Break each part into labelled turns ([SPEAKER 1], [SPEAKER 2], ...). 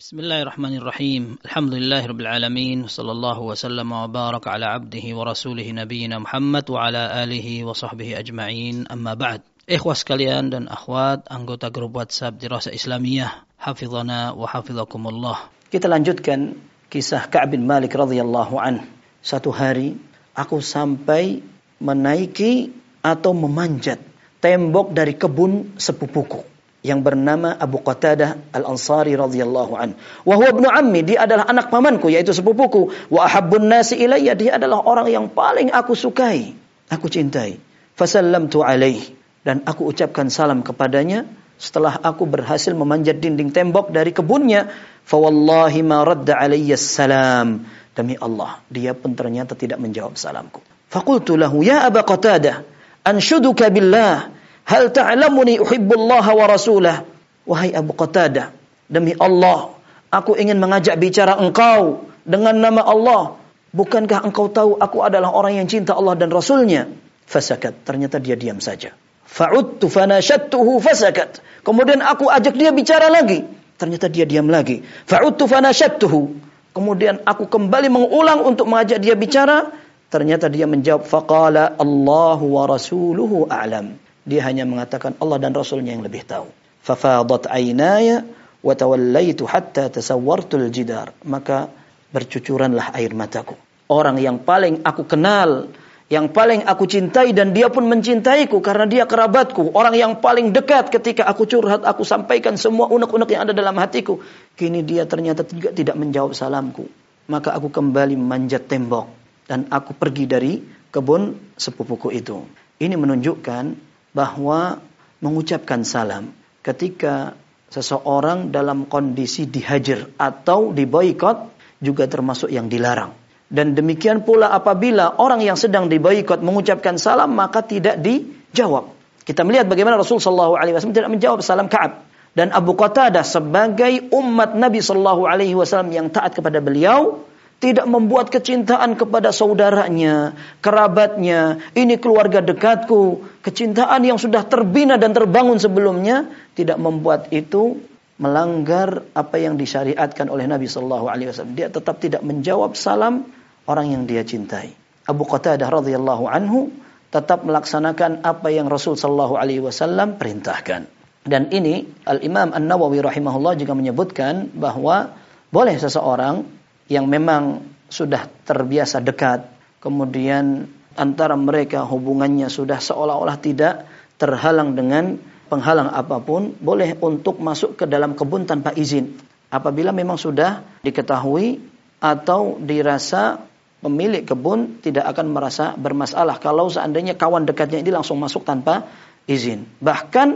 [SPEAKER 1] بسم الله الرحمن الرحيم الحمد لله رب العالمين صلى الله وسلم وبارك على عبده ورسوله نبينا محمد وعلى آله وصحبه أجمعين أما بعد Ikhwah sekalian dan akhwat anggota grup WhatsApp Dirasa Islamiyah Hafizana wa hafizakumullah
[SPEAKER 2] Kita lanjutkan kisah Ka'b bin Malik radhiyallahu an. Satu hari aku sampai menaiki atau memanjat tembok dari kebun sepupuku yang bernama Abu Qatadah Al-Ansari radhiyallahu an. Wa huwa ibnu ammi, dia adalah anak pamanku yaitu sepupuku. Wa ahabbun nasi ilayya, dia adalah orang yang paling aku sukai, aku cintai. Fasallamtu alaihi dan aku ucapkan salam kepadanya setelah aku berhasil memanjat dinding tembok dari kebunnya. Fa wallahi ma radda alayya salam. Demi Allah, dia pun ternyata tidak menjawab salamku. Fakultu lahu, ya Aba Qatadah, anshuduka billah, Hal ta'lamuni uhibbullaha wa rasulah. Wahai Abu Qatadah, demi Allah, aku ingin mengajak bicara engkau dengan nama Allah. Bukankah engkau tahu aku adalah orang yang cinta Allah dan Rasulnya? Fasakat. Ternyata dia diam saja. Fa'udtu fanashattuhu fasakat. Kemudian aku ajak dia bicara lagi. Ternyata dia diam lagi. Fa'udtu fanashattuhu. Kemudian aku kembali mengulang untuk mengajak dia bicara. Ternyata dia menjawab. Faqala Allahu wa rasuluhu a'lam. Dia hanya mengatakan Allah dan Rasulnya yang lebih tahu. Fafadat aynaya wa tawallaitu hatta tasawwartul jidar. Maka bercucuranlah air mataku. Orang yang paling aku kenal, yang paling aku cintai dan dia pun mencintaiku karena dia kerabatku. Orang yang paling dekat ketika aku curhat, aku sampaikan semua unek-unek yang ada dalam hatiku. Kini dia ternyata juga tidak menjawab salamku. Maka aku kembali memanjat tembok dan aku pergi dari kebun sepupuku itu. Ini menunjukkan bahwa mengucapkan salam ketika seseorang dalam kondisi dihajar atau diboikot juga termasuk yang dilarang. Dan demikian pula apabila orang yang sedang diboikot mengucapkan salam maka tidak dijawab. Kita melihat bagaimana Rasul Shallallahu Alaihi Wasallam tidak menjawab salam Kaab dan Abu Qatadah sebagai umat Nabi Shallallahu Alaihi Wasallam yang taat kepada beliau tidak membuat kecintaan kepada saudaranya, kerabatnya, ini keluarga dekatku, kecintaan yang sudah terbina dan terbangun sebelumnya tidak membuat itu melanggar apa yang disyariatkan oleh Nabi Shallallahu Alaihi Wasallam. Dia tetap tidak menjawab salam orang yang dia cintai. Abu Qatadah radhiyallahu anhu tetap melaksanakan apa yang Rasul Shallallahu Alaihi Wasallam perintahkan. Dan ini Al Imam An Nawawi rahimahullah juga menyebutkan bahwa boleh seseorang yang memang sudah terbiasa dekat, kemudian antara mereka hubungannya sudah seolah-olah tidak terhalang dengan penghalang apa pun, boleh untuk masuk ke dalam kebun tanpa izin. Apabila memang sudah diketahui atau dirasa pemilik kebun tidak akan merasa bermasalah kalau seandainya kawan dekatnya ini langsung masuk tanpa izin. Bahkan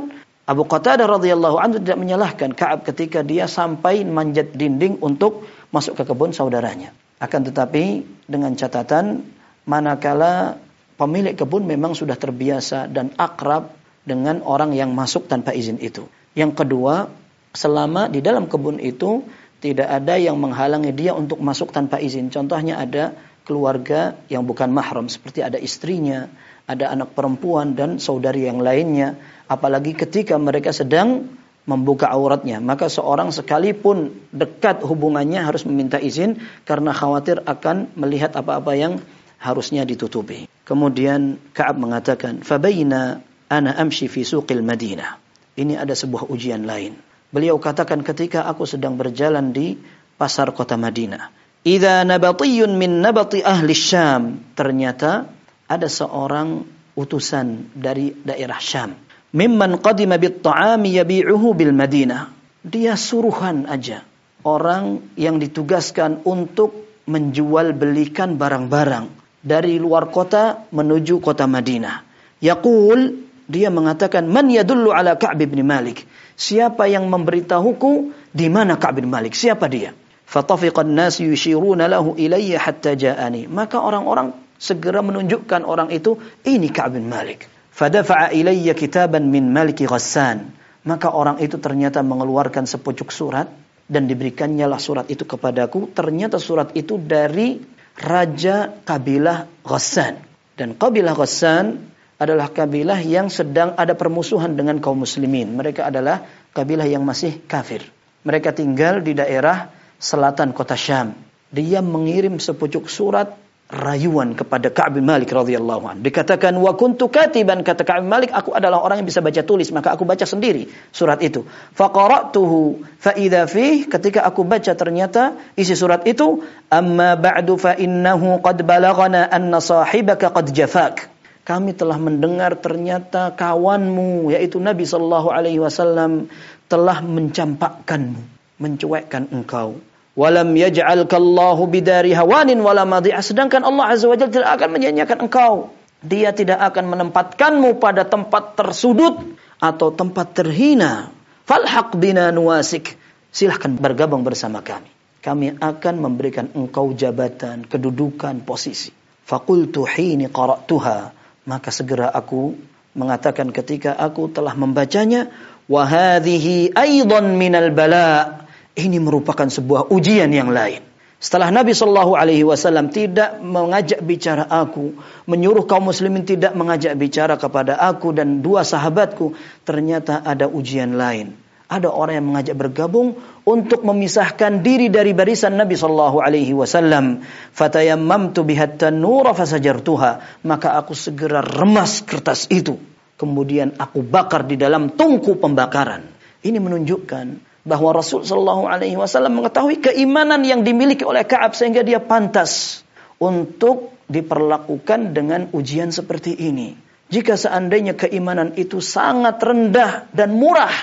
[SPEAKER 2] Abu Qatadah radhiyallahu anhu tidak menyalahkan Ka'ab ketika dia sampai manjat dinding untuk masuk ke kebun saudaranya. Akan tetapi dengan catatan manakala pemilik kebun memang sudah terbiasa dan akrab dengan orang yang masuk tanpa izin itu. Yang kedua, selama di dalam kebun itu tidak ada yang menghalangi dia untuk masuk tanpa izin. Contohnya ada keluarga yang bukan mahram seperti ada istrinya, ada anak perempuan dan saudari yang lainnya. Apalagi ketika mereka sedang membuka auratnya. Maka seorang sekalipun dekat hubungannya harus meminta izin karena khawatir akan melihat apa-apa yang harusnya ditutupi. Kemudian Ka'ab mengatakan, "Fabaina ana amshi fi suqil Madinah." Ini ada sebuah ujian lain. Beliau katakan ketika aku sedang berjalan di pasar kota Madinah. Idza nabatiyun min nabati ahli Syam. Ternyata ada seorang utusan dari daerah Syam mimman qadima bit ta'ami yabi'uhu bil Madinah. Dia suruhan aja. Orang yang ditugaskan untuk menjual belikan barang-barang dari luar kota menuju kota Madinah. Yaqul dia mengatakan man yadullu ala Ka'b bin Malik. Siapa yang memberitahuku di mana Ka'b bin Malik? Siapa dia? Fatafiqan nas yushiruna lahu ilayya hatta ja'ani. Maka orang-orang segera menunjukkan orang itu ini Ka'b bin Malik. Fadafa'a ilayya kitaban min Maliki Ghassan. Maka orang itu ternyata mengeluarkan sepucuk surat dan diberikannya lah surat itu kepadaku. Ternyata surat itu dari raja kabilah Ghassan. Dan kabilah Ghassan adalah kabilah yang sedang ada permusuhan dengan kaum muslimin. Mereka adalah kabilah yang masih kafir. Mereka tinggal di daerah selatan kota Syam. Dia mengirim sepucuk surat rayuan kepada Ka'ab bin Malik radhiyallahu anhu. Dikatakan wa kuntu katiban kata Ka'ab bin Malik, aku adalah orang yang bisa baca tulis, maka aku baca sendiri surat itu. Faqara'tuhu fa idza fih ketika aku baca ternyata isi surat itu amma ba'du fa innahu qad balaghana anna sahibaka qad jafak. Kami telah mendengar ternyata kawanmu yaitu Nabi sallallahu alaihi wasallam telah mencampakkanmu, mencuekkan engkau walam yaj'alkallahu bidari hawanin wala sedangkan Allah azza wajalla tidak akan menyanyiakan engkau. Dia tidak akan menempatkanmu pada tempat tersudut atau tempat terhina. Falhaq bina nuwasik. Silahkan bergabung bersama kami. Kami akan memberikan engkau jabatan kedudukan posisi. Faqultu hini qara'tuha. Maka segera aku mengatakan ketika aku telah membacanya wa hadhihi aidan minal bala' Ini merupakan sebuah ujian yang lain. Setelah Nabi Shallallahu Alaihi Wasallam tidak mengajak bicara aku, menyuruh kaum muslimin tidak mengajak bicara kepada aku dan dua sahabatku, ternyata ada ujian lain. Ada orang yang mengajak bergabung untuk memisahkan diri dari barisan Nabi Shallallahu Alaihi Wasallam. Fatayammamtu bihat tanura fasajartuha. Maka aku segera remas kertas itu. Kemudian aku bakar di dalam tungku pembakaran. Ini menunjukkan bahwa Rasul Shallallahu Alaihi Wasallam mengetahui keimanan yang dimiliki oleh Kaab sehingga dia pantas untuk diperlakukan dengan ujian seperti ini. Jika seandainya keimanan itu sangat rendah dan murah,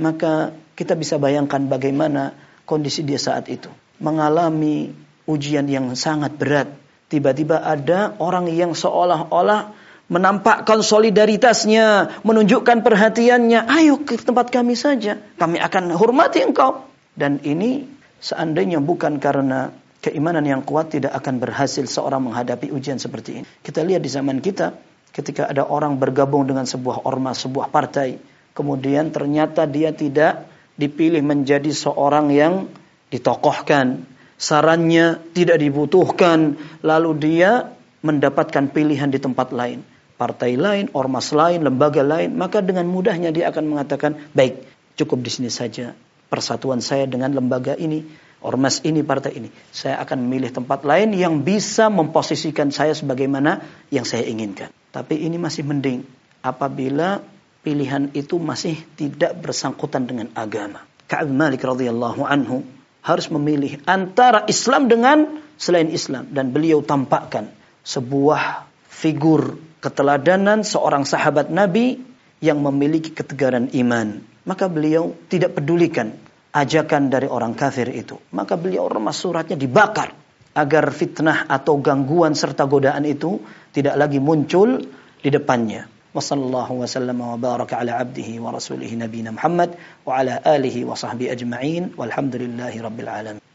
[SPEAKER 2] maka kita bisa bayangkan bagaimana kondisi dia saat itu. Mengalami ujian yang sangat berat. Tiba-tiba ada orang yang seolah-olah menampakkan solidaritasnya, menunjukkan perhatiannya. Ayo ke tempat kami saja, kami akan hormati engkau. Dan ini seandainya bukan karena keimanan yang kuat tidak akan berhasil seorang menghadapi ujian seperti ini. Kita lihat di zaman kita, ketika ada orang bergabung dengan sebuah ormas, sebuah partai, kemudian ternyata dia tidak dipilih menjadi seorang yang ditokohkan, sarannya tidak dibutuhkan, lalu dia mendapatkan pilihan di tempat lain partai lain, ormas lain, lembaga lain, maka dengan mudahnya dia akan mengatakan, baik, cukup di sini saja persatuan saya dengan lembaga ini, ormas ini, partai ini. Saya akan memilih tempat lain yang bisa memposisikan saya sebagaimana yang saya inginkan. Tapi ini masih mending apabila pilihan itu masih tidak bersangkutan dengan agama. Ka'ab Malik radhiyallahu anhu harus memilih antara Islam dengan selain Islam dan beliau tampakkan sebuah figur keteladanan seorang sahabat Nabi yang memiliki ketegaran iman. Maka beliau tidak pedulikan ajakan dari orang kafir itu. Maka beliau remas suratnya dibakar agar fitnah atau gangguan serta godaan itu tidak lagi muncul di depannya. Wassallallahu wasallam wa baraka ala abdihi wa rasulihi nabiyina Muhammad wa ala alihi wa sahbihi ajma'in walhamdulillahi rabbil alamin.